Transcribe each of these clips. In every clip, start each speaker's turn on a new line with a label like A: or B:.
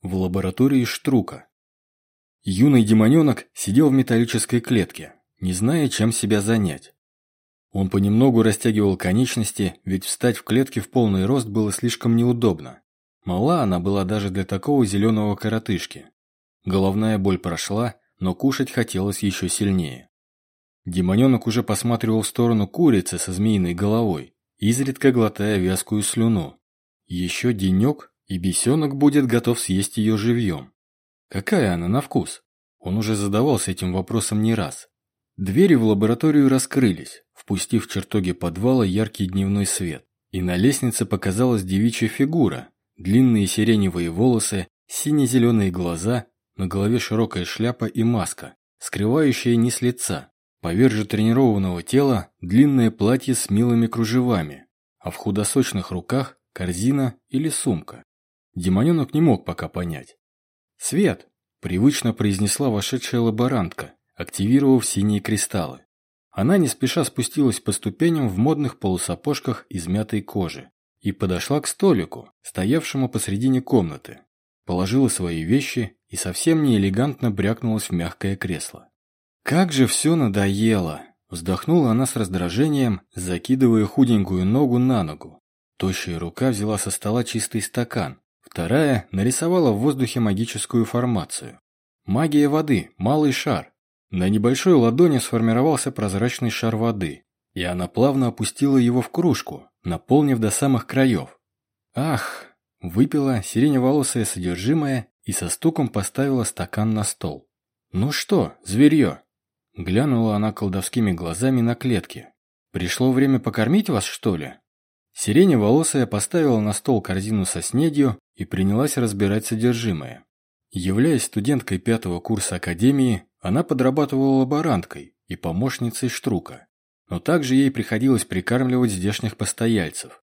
A: В лаборатории Штрука. Юный демоненок сидел в металлической клетке, не зная, чем себя занять. Он понемногу растягивал конечности, ведь встать в клетке в полный рост было слишком неудобно. Мала она была даже для такого зеленого коротышки. Головная боль прошла, но кушать хотелось еще сильнее. Демоненок уже посматривал в сторону курицы со змеиной головой, изредка глотая вязкую слюну. Еще денек, и бесенок будет готов съесть ее живьем. Какая она на вкус? Он уже задавался этим вопросом не раз. Двери в лабораторию раскрылись, впустив в чертоги подвала яркий дневной свет. И на лестнице показалась девичья фигура, длинные сиреневые волосы, сине-зеленые глаза, на голове широкая шляпа и маска, скрывающая низ лица. Поверх же тренированного тела длинное платье с милыми кружевами, а в худосочных руках корзина или сумка. Демоненок не мог пока понять. «Свет!» – привычно произнесла вошедшая лаборантка, активировав синие кристаллы. Она не спеша спустилась по ступеням в модных полусапожках из мятой кожи и подошла к столику, стоявшему посредине комнаты. Положила свои вещи и совсем не элегантно брякнулась в мягкое кресло. «Как же все надоело!» Вздохнула она с раздражением, закидывая худенькую ногу на ногу. Тощая рука взяла со стола чистый стакан, вторая нарисовала в воздухе магическую формацию. Магия воды, малый шар. На небольшой ладони сформировался прозрачный шар воды, и она плавно опустила его в кружку, наполнив до самых краев. «Ах!» Выпила сиреневолосое содержимое и со стуком поставила стакан на стол. «Ну что, зверье?» Глянула она колдовскими глазами на клетке. «Пришло время покормить вас, что ли?» Сиреневолосая поставила на стол корзину со снедью и принялась разбирать содержимое. Являясь студенткой пятого курса академии, она подрабатывала лаборанткой и помощницей Штрука. Но также ей приходилось прикармливать здешних постояльцев.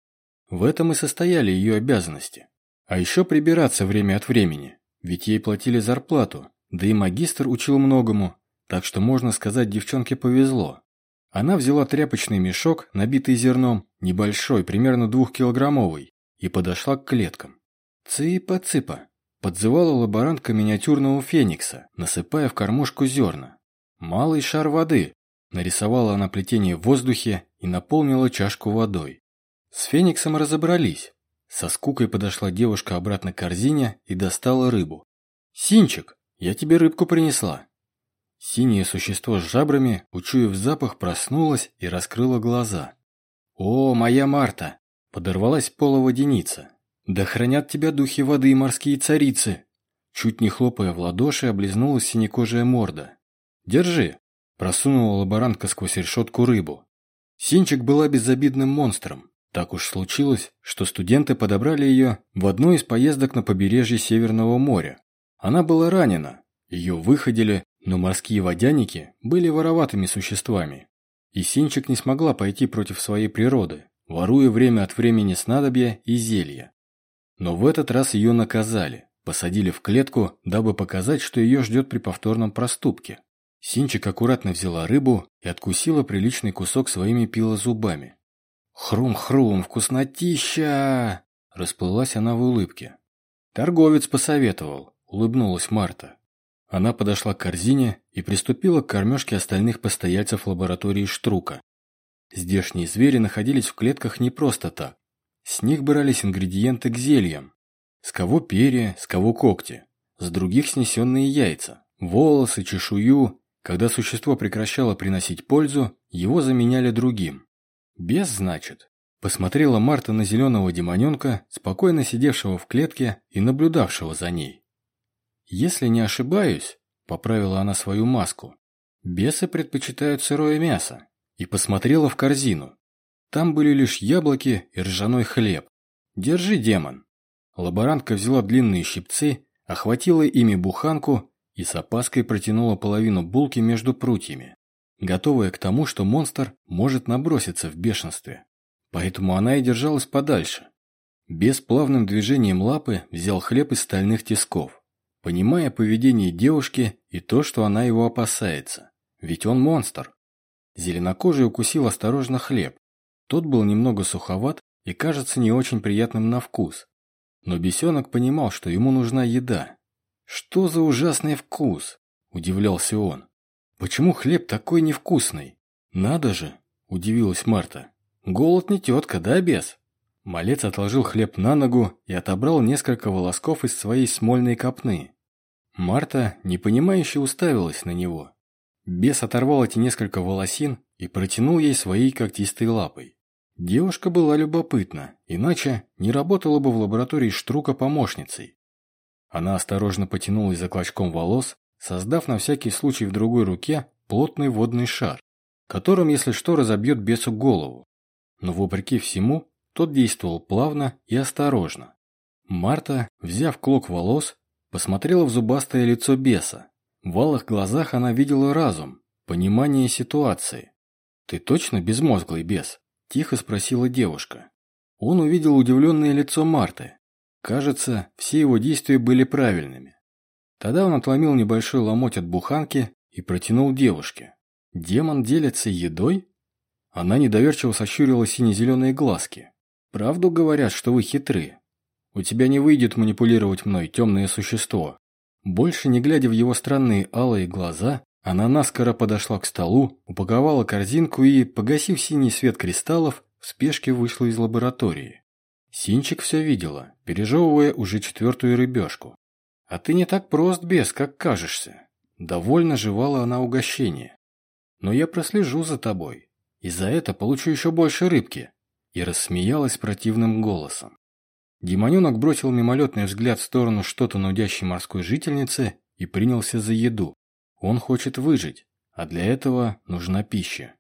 A: В этом и состояли ее обязанности. А еще прибираться время от времени, ведь ей платили зарплату, да и магистр учил многому, так что, можно сказать, девчонке повезло. Она взяла тряпочный мешок, набитый зерном, небольшой, примерно двухкилограммовый, и подошла к клеткам. «Цыпа-цыпа!» – подзывала лаборантка миниатюрного феникса, насыпая в кормушку зерна. «Малый шар воды!» – нарисовала она плетение в воздухе и наполнила чашку водой. С фениксом разобрались. Со скукой подошла девушка обратно к корзине и достала рыбу. «Синчик, я тебе рыбку принесла!» Синее существо с жабрами, учуяв запах, проснулось и раскрыло глаза. «О, моя Марта!» – подорвалась пола водяница. «Да хранят тебя духи воды и морские царицы!» Чуть не хлопая в ладоши, облизнулась синекожая морда. «Держи!» – просунула лаборантка сквозь решетку рыбу. Синчик была безобидным монстром. Так уж случилось, что студенты подобрали ее в одной из поездок на побережье Северного моря. Она была ранена, ее выходили, но морские водяники были вороватыми существами. И Синчик не смогла пойти против своей природы, воруя время от времени снадобья и зелья. Но в этот раз ее наказали, посадили в клетку, дабы показать, что ее ждет при повторном проступке. Синчик аккуратно взяла рыбу и откусила приличный кусок своими пилозубами. «Хрум-хрум, вкуснотища!» Расплылась она в улыбке. «Торговец посоветовал», — улыбнулась Марта. Она подошла к корзине и приступила к кормежке остальных постояльцев лаборатории Штрука. Здешние звери находились в клетках не просто так. С них брались ингредиенты к зельям. С кого перья, с кого когти. С других снесенные яйца, волосы, чешую. Когда существо прекращало приносить пользу, его заменяли другим. Без, значит. Посмотрела Марта на зеленого демоненка, спокойно сидевшего в клетке и наблюдавшего за ней. «Если не ошибаюсь», — поправила она свою маску, «бесы предпочитают сырое мясо». И посмотрела в корзину. Там были лишь яблоки и ржаной хлеб. «Держи, демон». Лаборантка взяла длинные щипцы, охватила ими буханку и с опаской протянула половину булки между прутьями, готовая к тому, что монстр может наброситься в бешенстве. Поэтому она и держалась подальше. Без плавным движением лапы взял хлеб из стальных тисков понимая поведение девушки и то, что она его опасается. Ведь он монстр. Зеленокожий укусил осторожно хлеб. Тот был немного суховат и кажется не очень приятным на вкус. Но бесенок понимал, что ему нужна еда. «Что за ужасный вкус?» – удивлялся он. «Почему хлеб такой невкусный?» «Надо же!» – удивилась Марта. «Голод не тетка, да, бес?» Малец отложил хлеб на ногу и отобрал несколько волосков из своей смольной копны. Марта, непонимающе, уставилась на него. Бес оторвал эти несколько волосин и протянул ей своей когтистой лапой. Девушка была любопытна, иначе не работала бы в лаборатории Штрука помощницей. Она осторожно потянулась за клочком волос, создав на всякий случай в другой руке плотный водный шар, которым, если что, разобьет бесу голову. Но, вопреки всему, тот действовал плавно и осторожно. Марта, взяв клок волос, посмотрела в зубастое лицо беса. В алых глазах она видела разум, понимание ситуации. «Ты точно безмозглый бес?» – тихо спросила девушка. Он увидел удивленное лицо Марты. Кажется, все его действия были правильными. Тогда он отломил небольшой ломоть от буханки и протянул девушке. «Демон делится едой?» Она недоверчиво сощурила сине-зеленые глазки. Правду говорят, что вы хитры. У тебя не выйдет манипулировать мной, темное существо. Больше не глядя в его странные алые глаза, она наскоро подошла к столу, упаковала корзинку и, погасив синий свет кристаллов, в спешке вышла из лаборатории. Синчик все видела, пережевывая уже четвертую рыбешку. «А ты не так прост, бес, как кажешься». Довольно жевала она угощение. «Но я прослежу за тобой, и за это получу еще больше рыбки и рассмеялась противным голосом. Демоненок бросил мимолетный взгляд в сторону что-то нудящей морской жительницы и принялся за еду. Он хочет выжить, а для этого нужна пища.